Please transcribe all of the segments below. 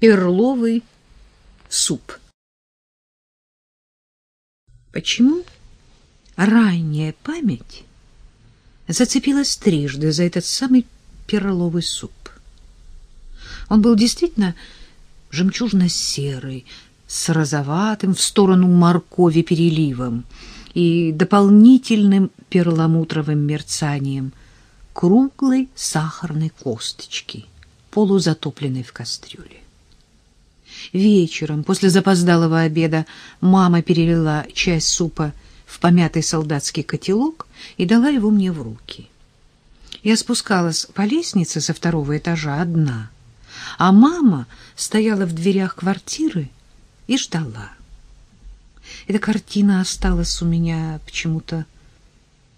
Перловый суп. Почему ранняя память зацепилась трижды за этот самый перловый суп? Он был действительно жемчужно-серый, с розоватым в сторону моркови переливом и дополнительным перламутровым мерцанием круглой сахарной косточки, полузатопленной в кастрюле. Вечером, после запоздалого обеда, мама перелила часть супа в помятый солдатский котелок и дала его мне в руки. Я спускалась по лестнице со второго этажа одна, а мама стояла в дверях квартиры и ждала. Эта картина осталась у меня почему-то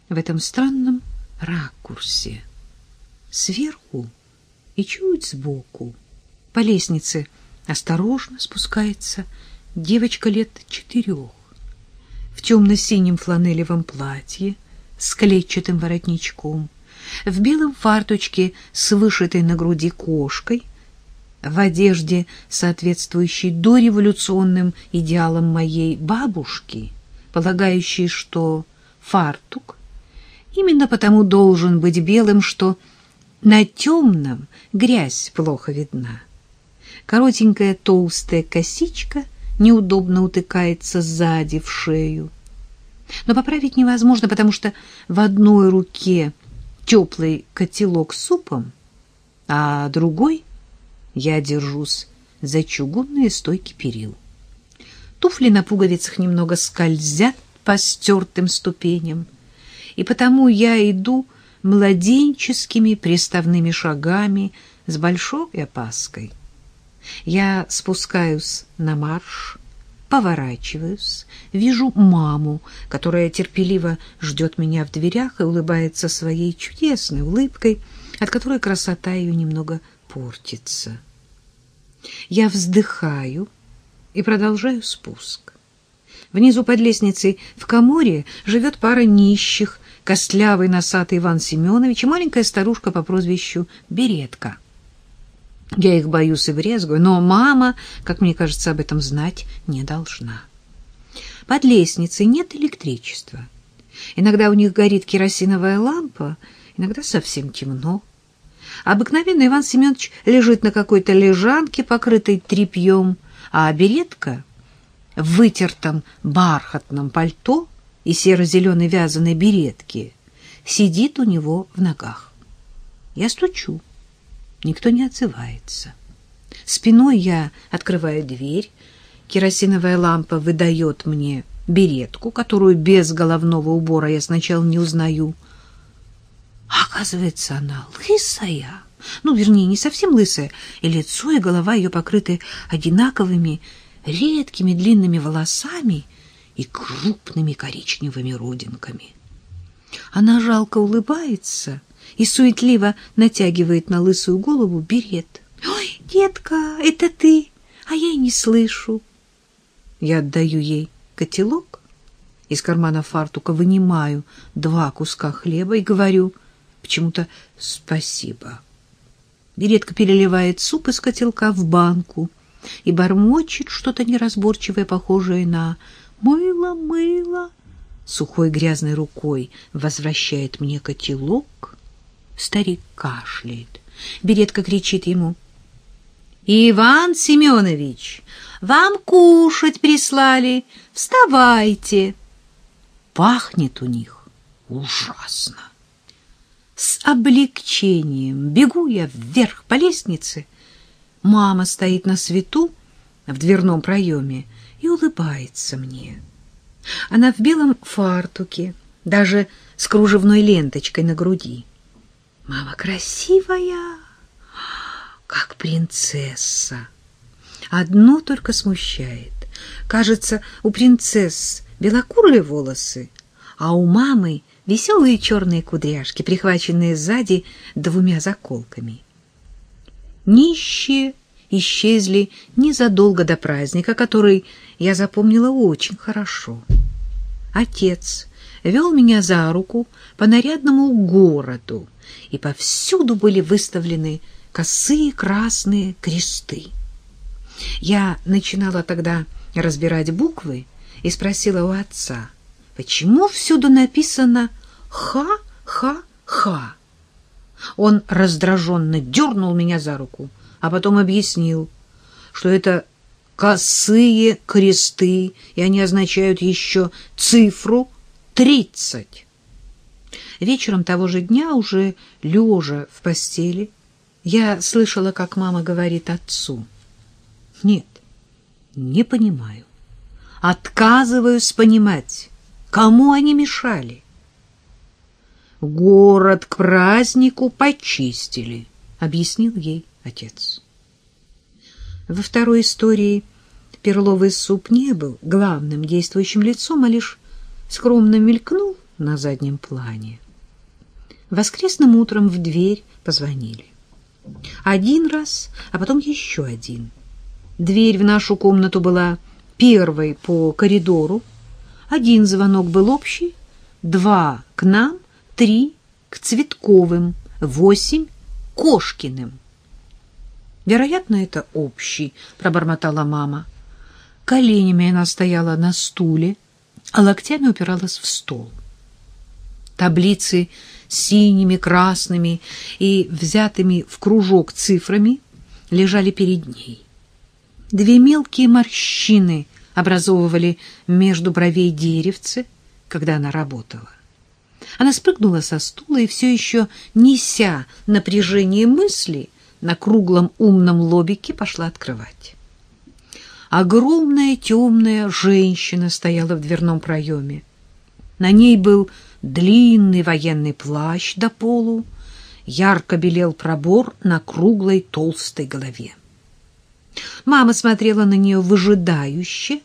в этом странном ракурсе. Сверху и чуть сбоку, по лестнице — Осторожно спускается девочка лет четырех в темно-синем фланелевом платье с клетчатым воротничком, в белом фарточке с вышитой на груди кошкой, в одежде, соответствующей дореволюционным идеалам моей бабушки, полагающей, что фартук именно потому должен быть белым, что на темном грязь плохо видна. Коротенькая толстая косичка неудобно утыкается сзади в шею. Но поправить невозможно, потому что в одной руке теплый котелок с супом, а другой я держусь за чугунные стойки перил. Туфли на пуговицах немного скользят по стертым ступеням, и потому я иду младенческими приставными шагами с большой опаской. Я спускаюсь на марш, поворачиваюсь, вижу маму, которая терпеливо ждет меня в дверях и улыбается своей чудесной улыбкой, от которой красота ее немного портится. Я вздыхаю и продолжаю спуск. Внизу под лестницей в коморе живет пара нищих, костлявый носатый Иван Семенович и маленькая старушка по прозвищу Беретка — я их боюсь и брезгую, но мама, как мне кажется, об этом знать не должна. Под лестницей нет электричества. Иногда у них горит керосиновая лампа, иногда совсем темно. Обыкновенно Иван Семенович лежит на какой-то лежанке, покрытой тряпьем, а беретка в вытертом бархатном пальто и серо-зеленой вязаной беретке сидит у него в ногах. Я стучу. Никто не отзывается. Спиной я открываю дверь. Керосиновая лампа выдает мне беретку, которую без головного убора я сначала не узнаю. А оказывается, она лысая. Ну, вернее, не совсем лысая. И лицо, и голова ее покрыты одинаковыми редкими длинными волосами и крупными коричневыми родинками. Она жалко улыбается и суетливо натягивает на лысую голову берет. «Ой, детка, это ты, а я и не слышу». Я отдаю ей котелок, из кармана фартука вынимаю два куска хлеба и говорю почему-то «спасибо». Беретка переливает суп из котелка в банку и бормочет что-то неразборчивое, похожее на «мыло, мыло». Сухой грязной рукой возвращает мне котелок Старик кашляет. Беретка кричит ему. «Иван Семенович, вам кушать прислали. Вставайте!» Пахнет у них ужасно. С облегчением бегу я вверх по лестнице. Мама стоит на свету в дверном проеме и улыбается мне. Она в белом фартуке, даже с кружевной ленточкой на груди. Мама красивая, как принцесса. Одно только смущает. Кажется, у принцесс белокурые волосы, а у мамы веселые черные кудряшки, прихваченные сзади двумя заколками. Нищие исчезли незадолго до праздника, который я запомнила очень хорошо. Отец вел меня за руку по нарядному городу, и повсюду были выставлены косые красные кресты. Я начинала тогда разбирать буквы и спросила у отца, почему всюду написано «ха-ха-ха». Он раздраженно дернул меня за руку, а потом объяснил, что это косые кресты, и они означают еще цифру тридцать. Вечером того же дня, уже лежа в постели, я слышала, как мама говорит отцу. «Нет, не понимаю. Отказываюсь понимать, кому они мешали». «Город к празднику почистили», — объяснил ей отец. Во второй истории перловый суп не был главным действующим лицом, а лишь скромно мелькнул на заднем плане. Воскресным утром в дверь позвонили. Один раз, а потом еще один. Дверь в нашу комнату была первой по коридору. Один звонок был общий, два к нам, три к Цветковым, восемь — Кошкиным. Вероятно, это общий, пробормотала мама. Коленями она стояла на стуле, а локтями упиралась в стол. Таблицы синими, красными и взятыми в кружок цифрами лежали перед ней. Две мелкие морщины образовывали между бровей деревце, когда она работала. Она спрыгнула со стула и все еще, неся напряжение мысли, на круглом умном лобике пошла открывать. Огромная темная женщина стояла в дверном проеме. На ней был длинный военный плащ до полу, ярко белел пробор на круглой толстой голове. Мама смотрела на нее выжидающе,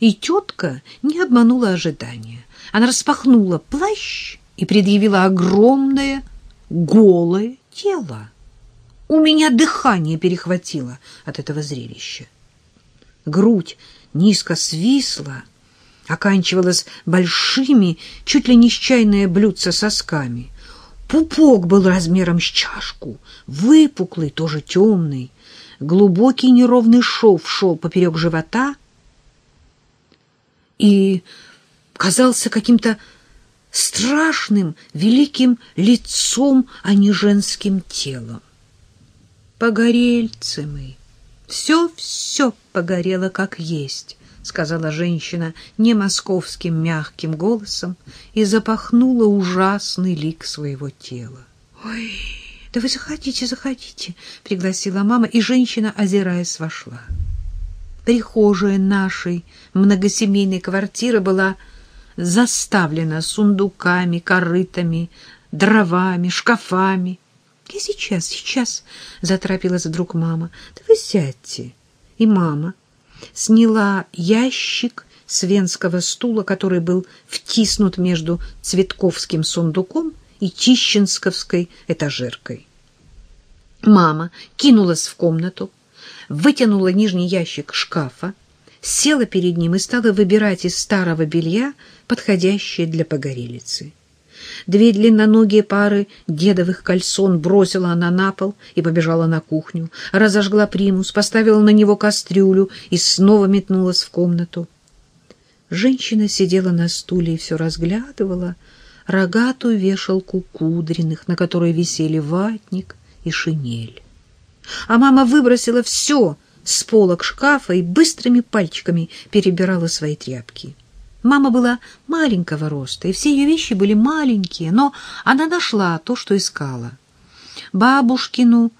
и тетка не обманула ожидания. Она распахнула плащ и предъявила огромное голое тело. У меня дыхание перехватило от этого зрелища. Грудь низко свисла, оканчивалась большими, чуть ли не с чайное блюдце сосками. Пупок был размером с чашку, выпуклый, тоже темный. Глубокий неровный шов шел поперек живота и казался каким-то страшным, великим лицом, а не женским телом. Погорельцы мы, все-все погорело как есть, — сказала женщина не московским мягким голосом и запахнула ужасный лик своего тела. — Ой, да вы заходите, заходите, — пригласила мама, и женщина, озираясь, вошла. Прихожая нашей многосемейной квартиры была заставлена сундуками, корытами, дровами, шкафами. — Я сейчас, сейчас, — заторопилась вдруг мама. — Да вы сядьте. И мама сняла ящик с венского стула, который был втиснут между Цветковским сундуком и Тищенсковской этажеркой. Мама кинулась в комнату, вытянула нижний ящик шкафа, села перед ним и стала выбирать из старого белья подходящее для погорелицы. Две длинноногие пары дедовых кальсон бросила она на пол и побежала на кухню, разожгла примус, поставила на него кастрюлю и снова метнулась в комнату. Женщина сидела на стуле и все разглядывала рогатую вешалку кудренных, на которой висели ватник и шинель. А мама выбросила все с полок шкафа и быстрыми пальчиками перебирала свои тряпки. Мама была маленького роста, и все ее вещи были маленькие, но она нашла то, что искала. Бабушкину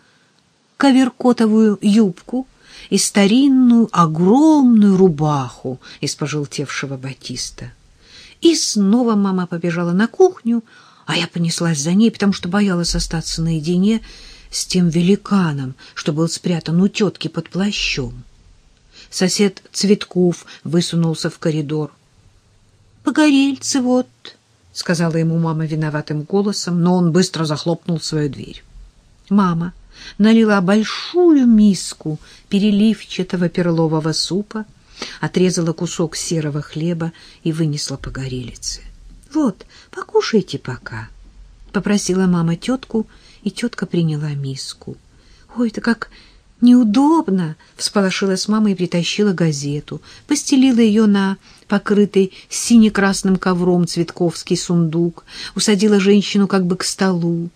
коверкотовую юбку и старинную огромную рубаху из пожелтевшего батиста. И снова мама побежала на кухню, а я понеслась за ней, потому что боялась остаться наедине с тем великаном, что был спрятан у тетки под плащом. Сосед Цветков высунулся в коридор. Погорельцы вот, — сказала ему мама виноватым голосом, но он быстро захлопнул свою дверь. Мама налила большую миску переливчатого перлового супа, отрезала кусок серого хлеба и вынесла погорелице. — Вот, покушайте пока, — попросила мама тетку, и тетка приняла миску. — Ой, это как Неудобно, всполошилась мама и притащила газету, постелила ее на покрытый сине-красным ковром цветковский сундук, усадила женщину как бы к столу.